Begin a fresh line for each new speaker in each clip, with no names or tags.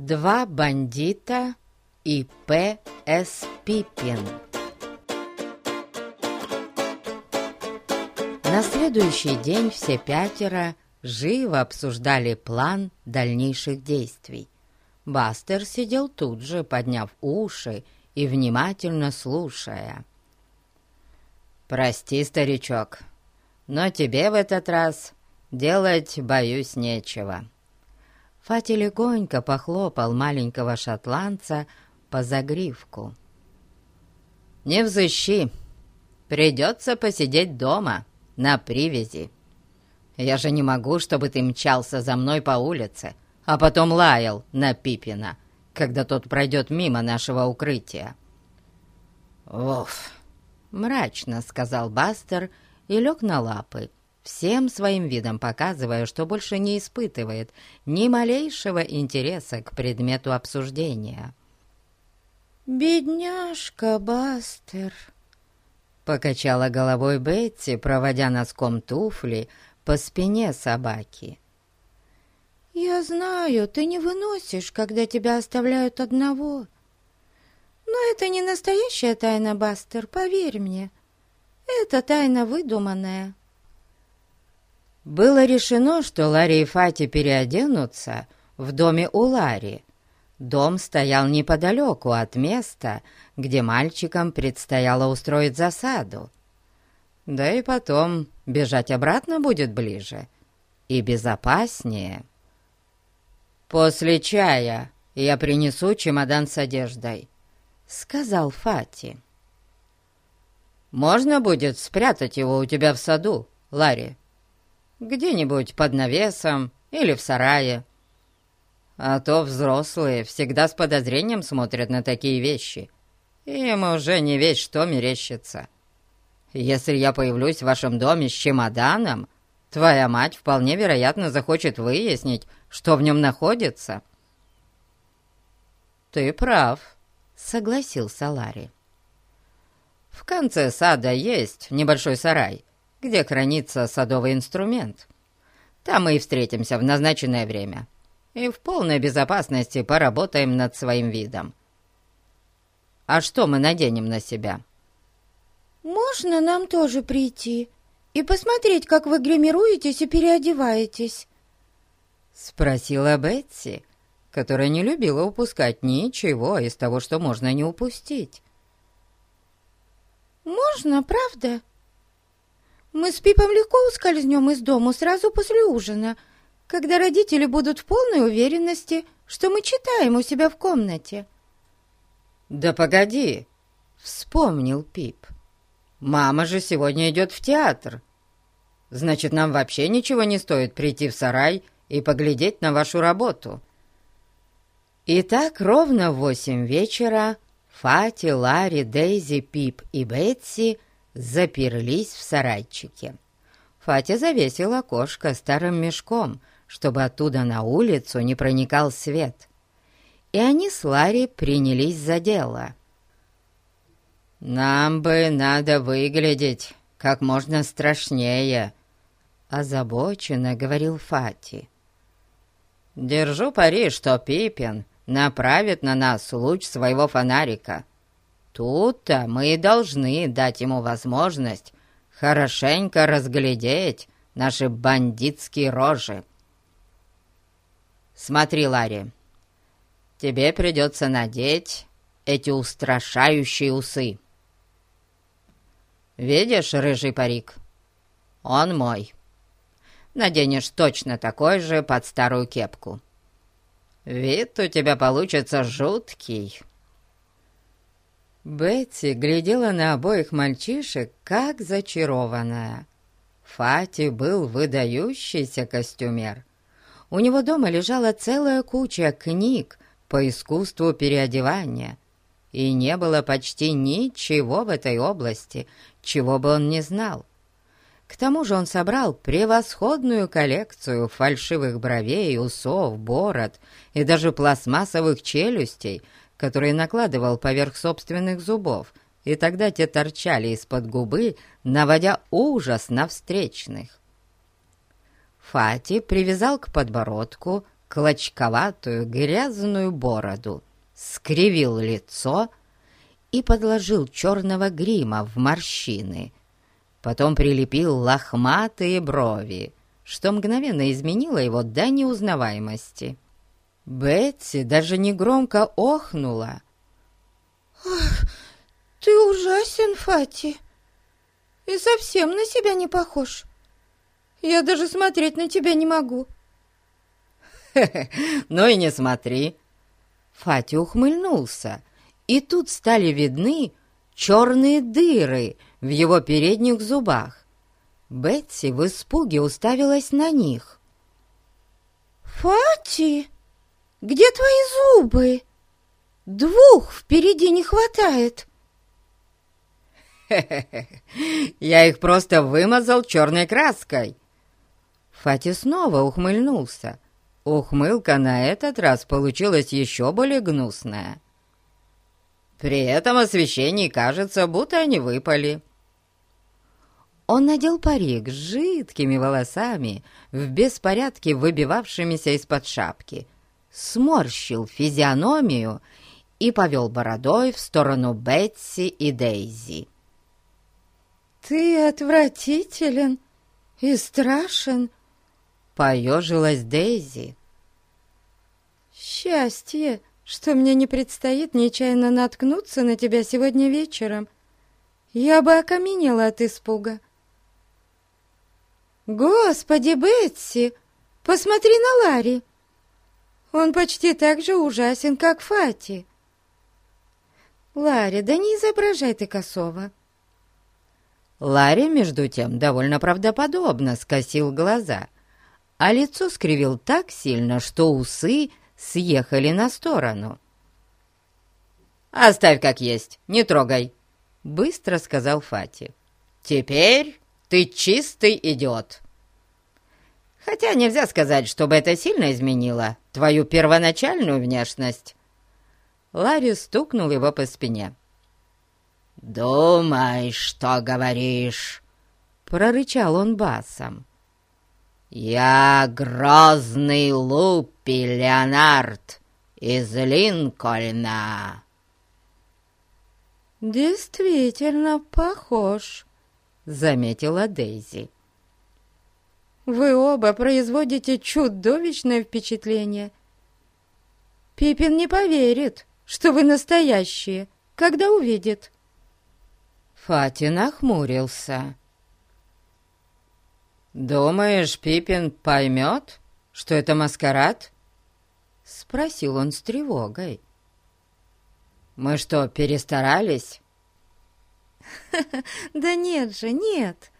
Два бандита и П.С. Пиппин На следующий день все пятеро живо обсуждали план дальнейших действий. Бастер сидел тут же, подняв уши и внимательно слушая. «Прости, старичок, но тебе в этот раз делать, боюсь, нечего». Фати легонько похлопал маленького шотландца по загривку. «Не взыщи, придется посидеть дома, на привязи. Я же не могу, чтобы ты мчался за мной по улице, а потом лаял на Пипина, когда тот пройдет мимо нашего укрытия». «Уф!» — мрачно сказал Бастер и лег на лапы, всем своим видом показывая, что больше не испытывает ни малейшего интереса к предмету обсуждения. «Бедняжка Бастер!» — покачала головой Бетти, проводя носком туфли по спине собаки. «Я знаю, ты не выносишь, когда тебя оставляют одного. Но это не настоящая тайна, Бастер, поверь мне. Это тайна выдуманная». Было решено, что Ларри и Фати переоденутся в доме у Ларри. Дом стоял неподалеку от места, где мальчикам предстояло устроить засаду. Да и потом бежать обратно будет ближе и безопаснее. «После чая я принесу чемодан с одеждой», — сказал Фати. «Можно будет спрятать его у тебя в саду, Ларри?» Где-нибудь под навесом или в сарае. А то взрослые всегда с подозрением смотрят на такие вещи. Им уже не весь что мерещится. Если я появлюсь в вашем доме с чемоданом, твоя мать вполне вероятно захочет выяснить, что в нем находится». «Ты прав», — согласился Ларри. «В конце сада есть небольшой сарай, где хранится садовый инструмент. Там мы и встретимся в назначенное время. И в полной безопасности поработаем над своим видом. А что мы наденем на себя?»
«Можно нам тоже прийти и посмотреть, как вы гримируетесь и переодеваетесь?»
Спросила Бетси, которая не любила упускать ничего из того, что можно не упустить.
«Можно, правда?» Мы с Пипом легко ускользнем из дому сразу после ужина, когда родители будут в полной уверенности, что мы читаем у себя в комнате».
«Да погоди!» — вспомнил Пип. «Мама же сегодня идет в театр. Значит, нам вообще ничего не стоит прийти в сарай и поглядеть на вашу работу». И так ровно в восемь вечера Фати, Ларри, Дейзи, Пип и Бетси заперлись в сарайчике. Фатя завесил окошко старым мешком, чтобы оттуда на улицу не проникал свет. И они с Ларри принялись за дело. «Нам бы надо выглядеть как можно страшнее», — озабоченно говорил Фати. «Держу пари, что Пипин направит на нас луч своего фонарика. Тут-то мы и должны дать ему возможность хорошенько разглядеть наши бандитские рожи. Смотри, Ларри, тебе придется надеть эти устрашающие усы. Видишь рыжий парик? Он мой. Наденешь точно такой же под старую кепку. Вид у тебя получится жуткий. Бетти глядела на обоих мальчишек, как зачарованная. Фати был выдающийся костюмер. У него дома лежала целая куча книг по искусству переодевания, и не было почти ничего в этой области, чего бы он не знал. К тому же он собрал превосходную коллекцию фальшивых бровей, усов, бород и даже пластмассовых челюстей — которые накладывал поверх собственных зубов, и тогда те торчали из-под губы, наводя ужас на встречных. Фати привязал к подбородку клочковатую грязную бороду, скривил лицо и подложил черного грима в морщины. Потом прилепил лохматые брови, что мгновенно изменило его до неузнаваемости. Бетси даже негромко охнула.
«Ах, ты ужасен, Фати, и совсем на себя не похож. Я даже смотреть на тебя не могу».
«Ну и не смотри». Фати ухмыльнулся, и тут стали видны черные дыры в его передних зубах. Бетси в испуге уставилась на них.
«Фати, где твои зубы? Двух впереди не хватает!»
Я их просто вымазал черной краской!» Фати снова ухмыльнулся. Ухмылка на этот раз получилась еще более гнусная. При этом освещении кажется, будто они выпали. Он надел парик с жидкими волосами, в беспорядке выбивавшимися из-под шапки, сморщил физиономию и повел бородой в сторону Бетси и Дейзи.
«Ты отвратителен и страшен!»
— поежилась Дейзи.
«Счастье, что мне не предстоит нечаянно наткнуться на тебя сегодня вечером. Я бы окаменела от испуга». «Господи, Бетси, посмотри на Ларри! Он почти так же ужасен, как Фати!» «Ларри, да не изображай ты косово!»
Ларри, между тем, довольно правдоподобно скосил глаза, а лицо скривил так сильно, что усы съехали на сторону. «Оставь как есть, не трогай», — быстро сказал Фати. «Теперь ты чистый идиот». Хотя нельзя сказать, чтобы это сильно изменило твою первоначальную внешность. Ларри стукнул его по спине. «Думай, что говоришь!» — прорычал он басом. «Я грозный Лупи Леонард из Линкольна!»
«Действительно похож», — заметила Дейзи. «Вы оба производите чудовищное впечатление. Пипин не поверит, что вы настоящие, когда увидит».
Фати нахмурился. «Думаешь, Пипин поймет, что это маскарад?» Спросил он с тревогой. «Мы что, перестарались?»
«Да нет же, нет!»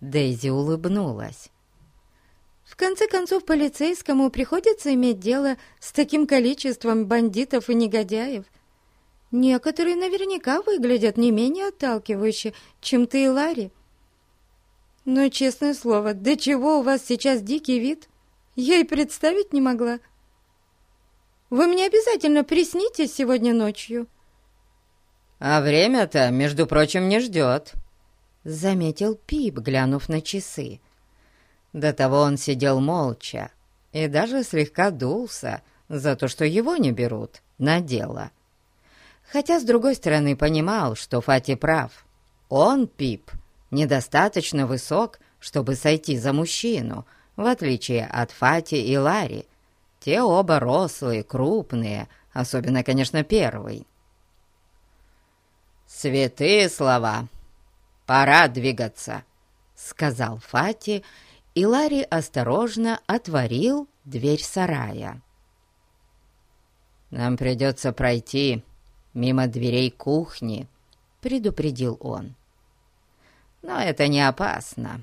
Дейзи улыбнулась.
«В конце концов, полицейскому приходится иметь дело с таким количеством бандитов и негодяев, Некоторые наверняка выглядят не менее отталкивающе, чем ты и Ларри. Но, честное слово, до чего у вас сейчас дикий вид, я и представить не могла. Вы мне обязательно приснитесь сегодня ночью.
А время-то, между прочим, не ждет, — заметил Пип, глянув на часы. До того он сидел молча и даже слегка дулся за то, что его не берут на дело. — Хотя, с другой стороны, понимал, что Фати прав. Он, Пип, недостаточно высок, чтобы сойти за мужчину, в отличие от Фати и Ларри. Те оба рослые, крупные, особенно, конечно, первый. «Святые слова! Пора двигаться!» — сказал Фати, и Ларри осторожно отворил дверь сарая. «Нам придется пройти мимо дверей кухни», — предупредил он. «Но это не опасно,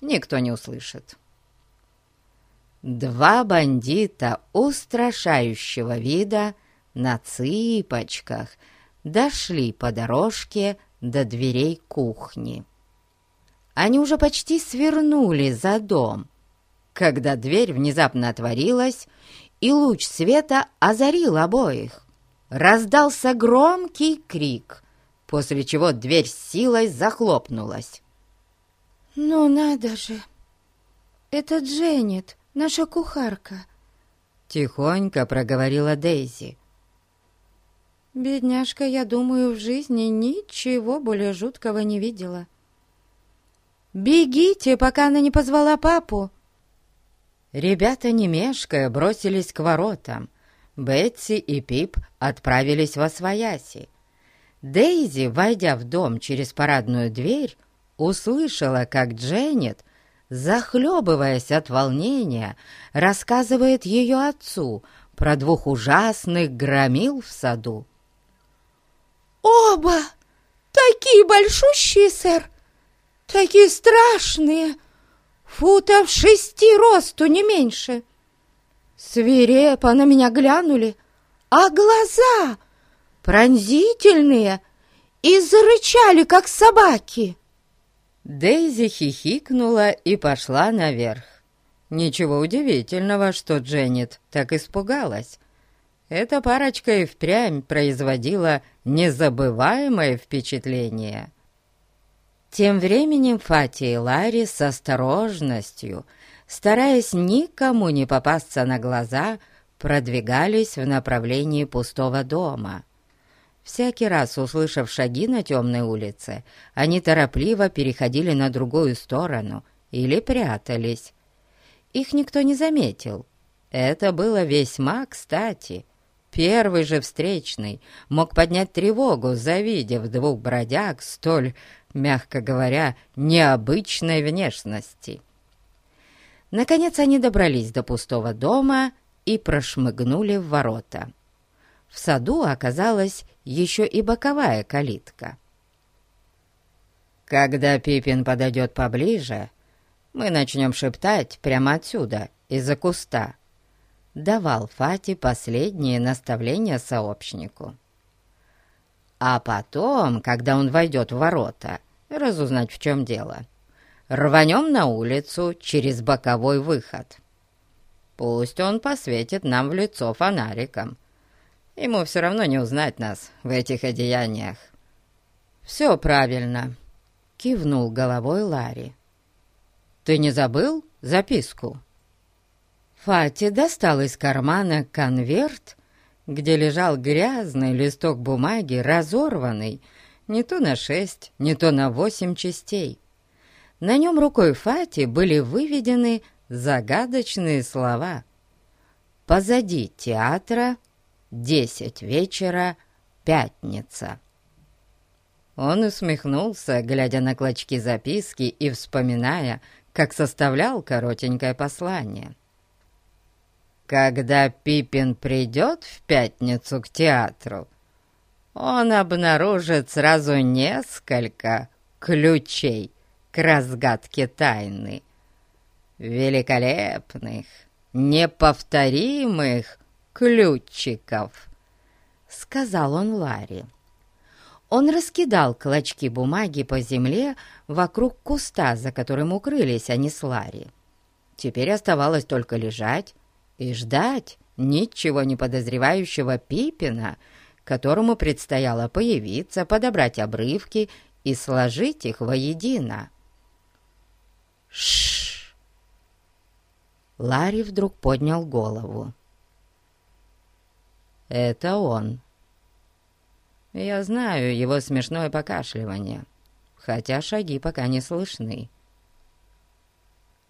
никто не услышит». Два бандита устрашающего вида на цыпочках дошли по дорожке до дверей кухни. Они уже почти свернули за дом, когда дверь внезапно отворилась, и луч света озарил обоих раздался громкий крик, после чего дверь с силой захлопнулась.
«Ну надо же! Это Дженнет, наша кухарка.
— тихонько проговорила Дейзи.
Бедняжка, я думаю, в жизни ничего более жуткого не видела. «Бегите, пока она не позвала папу!»
Ребята, не мешкая, бросились к воротам. Бетси и Пип отправились во свояси. Дейзи, войдя в дом через парадную дверь, услышала, как Дженнет, захлебываясь от волнения, рассказывает ее отцу про двух ужасных громил в саду.
«Оба! Такие большущие, сэр! Такие страшные! Футов шести росту, не меньше!» Свирепо на меня глянули, а глаза пронзительные и зарычали, как собаки.
Дейзи хихикнула и пошла наверх. Ничего удивительного, что Дженнет так испугалась. Эта парочка и впрямь производила незабываемое впечатление. Тем временем Фати и Ларри с осторожностью, стараясь никому не попасться на глаза, продвигались в направлении пустого дома. Всякий раз, услышав шаги на темной улице, они торопливо переходили на другую сторону или прятались. Их никто не заметил. Это было весьма кстати — Первый же встречный мог поднять тревогу, завидев двух бродяг столь, мягко говоря, необычной внешности. Наконец они добрались до пустого дома и прошмыгнули в ворота. В саду оказалась еще и боковая калитка. «Когда Пипин подойдет поближе, мы начнем шептать прямо отсюда, из-за куста», давал Фати последние наставления сообщнику. А потом, когда он войдет в ворота, разузнать, в чем дело, рванем на улицу через боковой выход. Пусть он посветит нам в лицо фонариком. Ему все равно не узнать нас в этих одеяниях. «Все правильно», — кивнул головой Ларри. «Ты не забыл записку?» Фати достал из кармана конверт, где лежал грязный листок бумаги, разорванный, не то на шесть, не то на восемь частей. На нем рукой Фати были выведены загадочные слова. «Позади театра, десять вечера, пятница». Он усмехнулся, глядя на клочки записки и вспоминая, как составлял коротенькое послание. Когда Пипин придет в пятницу к театру, он обнаружит сразу несколько ключей к разгадке тайны. Великолепных, неповторимых ключиков, сказал он Ларри. Он раскидал клочки бумаги по земле вокруг куста, за которым укрылись они с Ларри. Теперь оставалось только лежать и ждать ничего не подозревающего Пипина, которому предстояло появиться, подобрать обрывки и сложить их воедино. Шш! Ларри вдруг поднял голову. «Это он. Я знаю его смешное покашливание, хотя шаги пока не слышны».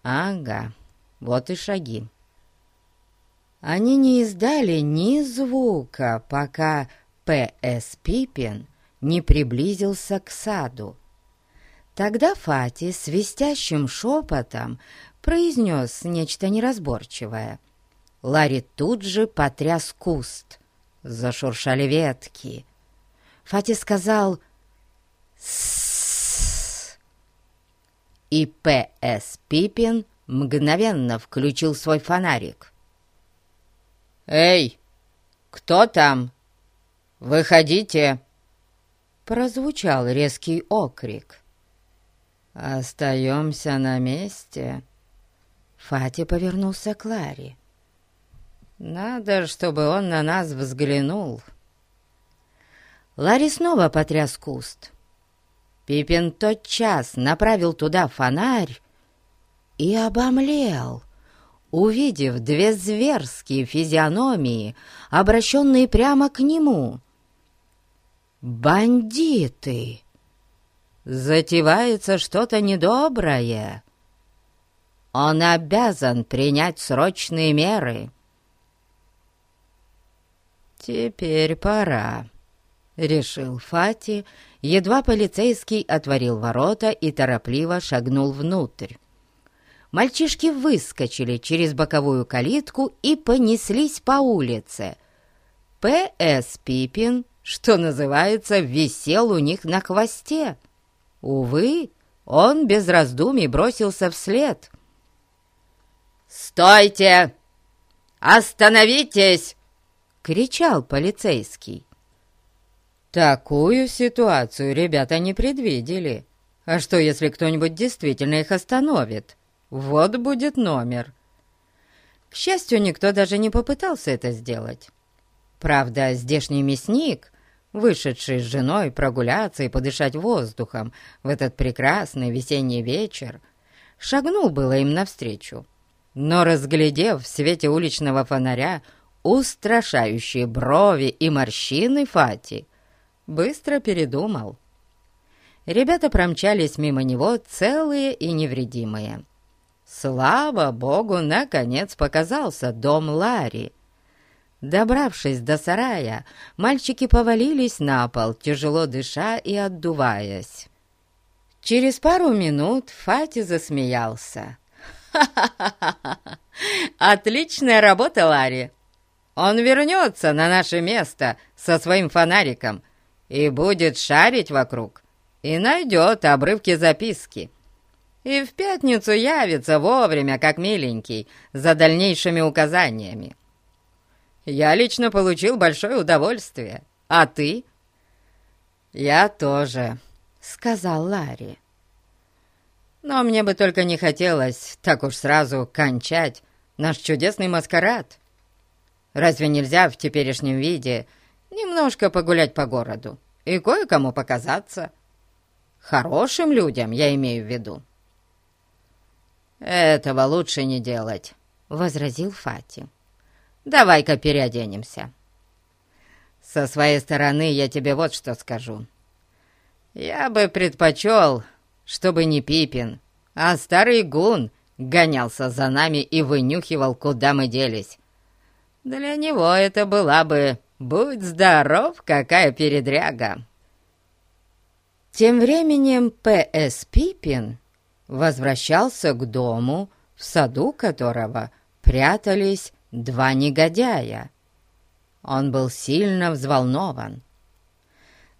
«Ага, вот и шаги». Они не издали ни звука, пока П.С. Пипин не приблизился к саду. Тогда Фати свистящим шепотом произнес нечто неразборчивое. Ларри тут же потряс куст. Зашуршали ветки. Фати сказал «С-с-с». И П.С. Пипин мгновенно включил свой фонарик. «Эй, кто там? Выходите!» Прозвучал резкий окрик. «Остаемся на месте?» Фати повернулся к Ларе. «Надо, чтобы он на нас взглянул». Ларри снова потряс куст. Пипин тотчас направил туда фонарь и обомлел увидев две зверские физиономии, обращенные прямо к нему. «Бандиты!» Затевается что-то недоброе. Он обязан принять срочные меры. «Теперь пора», — решил Фати, едва полицейский отворил ворота и торопливо шагнул внутрь. Мальчишки выскочили через боковую калитку и понеслись по улице. П.С. Пипин, что называется, висел у них на хвосте. Увы, он без раздумий бросился вслед. «Стойте! Остановитесь!» — кричал полицейский. Такую ситуацию ребята не предвидели. А что, если кто-нибудь действительно их остановит? Вот будет номер. К счастью, никто даже не попытался это сделать. Правда, здешний мясник, вышедший с женой прогуляться и подышать воздухом в этот прекрасный весенний вечер, шагнул было им навстречу. Но, разглядев в свете уличного фонаря устрашающие брови и морщины Фати, быстро передумал. Ребята промчались мимо него целые и невредимые. Слава богу, наконец показался дом Ларри. Добравшись до сарая, мальчики повалились на пол, тяжело дыша и отдуваясь. Через пару минут Фати засмеялся. «Ха-ха-ха! Отличная работа, Ларри! Он вернется на наше место со своим фонариком и будет шарить вокруг, и найдет обрывки записки и в пятницу явится вовремя, как миленький, за дальнейшими указаниями. Я лично получил большое удовольствие. А ты?» «Я тоже», — сказал Ларри. «Но мне бы только не хотелось так уж сразу кончать наш чудесный маскарад. Разве нельзя в теперешнем виде немножко погулять по городу и кое-кому показаться? Хорошим людям, я имею в виду». «Этого лучше не делать», — возразил Фати. «Давай-ка переоденемся». «Со своей стороны я тебе вот что скажу. Я бы предпочел, чтобы не Пипин, а старый гун гонялся за нами и вынюхивал, куда мы делись. Для него это была бы, будь здоров, какая передряга». Тем временем П.С. Пипин возвращался к дому, в саду которого прятались два негодяя. Он был сильно взволнован.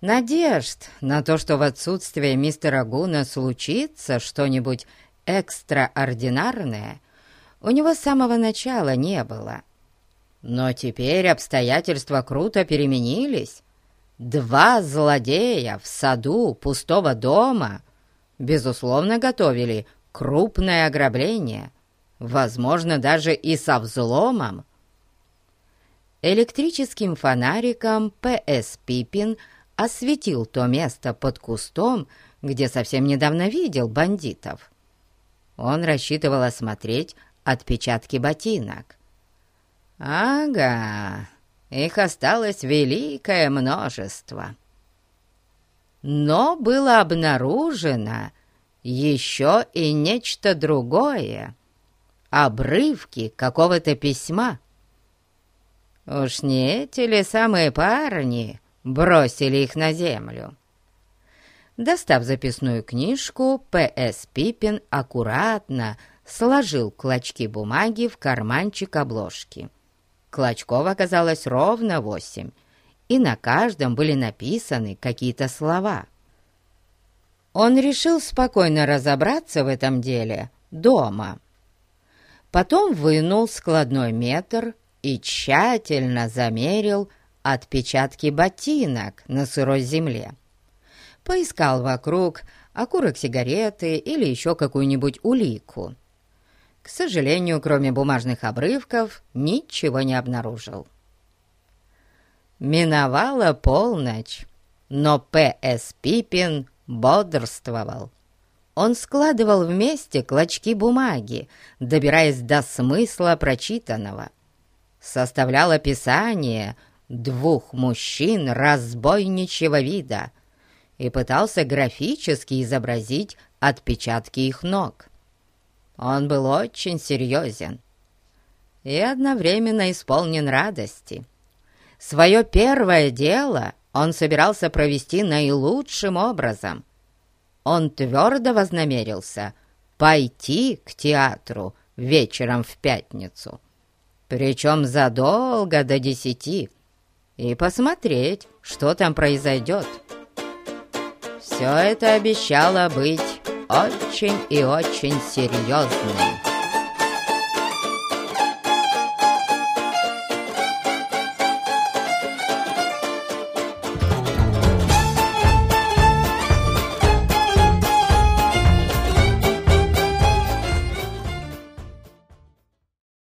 Надежд на то, что в отсутствие мистера Гуна случится что-нибудь экстраординарное, у него с самого начала не было. Но теперь обстоятельства круто переменились. Два злодея в саду пустого дома безусловно, готовили крупное ограбление, возможно, даже и со взломом. Электрическим фонариком П.С. Пипин осветил то место под кустом, где совсем недавно видел бандитов. Он рассчитывал осмотреть отпечатки ботинок. «Ага, их осталось великое множество». Но было обнаружено еще и нечто другое. Обрывки какого-то письма. Уж не эти ли самые парни бросили их на землю? Достав записную книжку, П.С. Пипин аккуратно сложил клочки бумаги в карманчик обложки. Клочков оказалось ровно восемь, и на каждом были написаны какие-то слова. Он решил спокойно разобраться в этом деле дома. Потом вынул складной метр и тщательно замерил отпечатки ботинок на сырой земле. Поискал вокруг окурок сигареты или еще какую-нибудь улику. К сожалению, кроме бумажных обрывков, ничего не обнаружил. Миновала полночь, но П.С. Пипин бодрствовал. Он складывал вместе клочки бумаги, добираясь до смысла прочитанного. Составлял описание двух мужчин разбойничьего вида и пытался графически изобразить отпечатки их ног. Он был очень серьезен и одновременно исполнен радости. Свое первое дело он собирался провести наилучшим образом. Он твердо вознамерился пойти к театру вечером в пятницу, причем задолго до десяти, и посмотреть, что там произойдет. Все это обещало быть очень и очень серьезным.